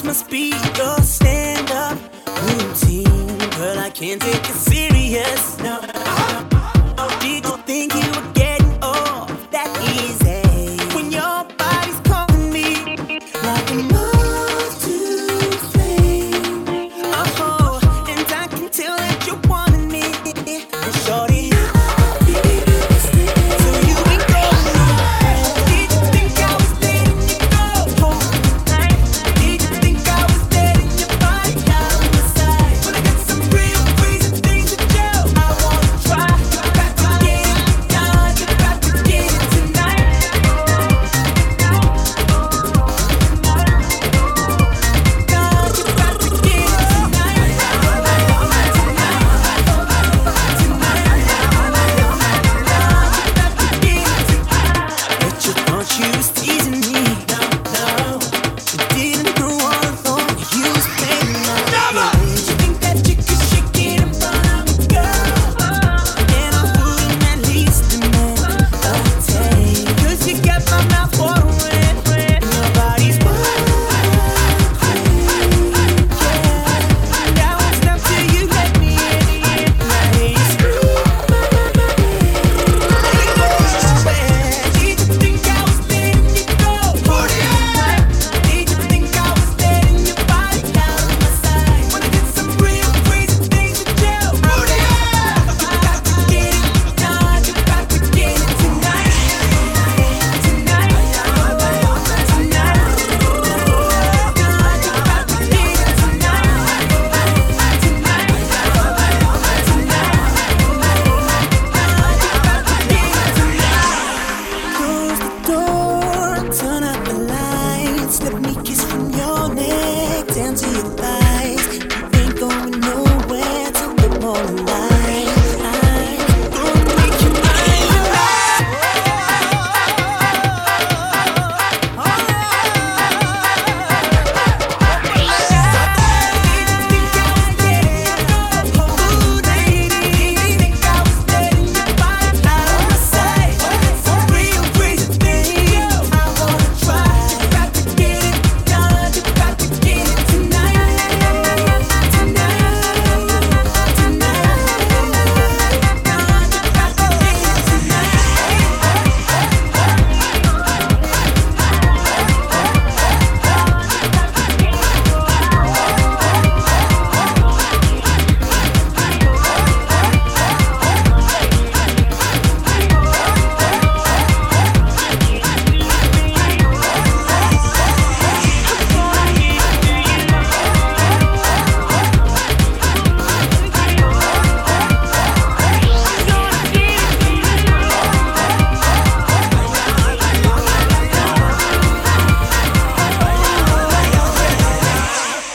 This must be your stand up routine. Girl, I can't take it serious.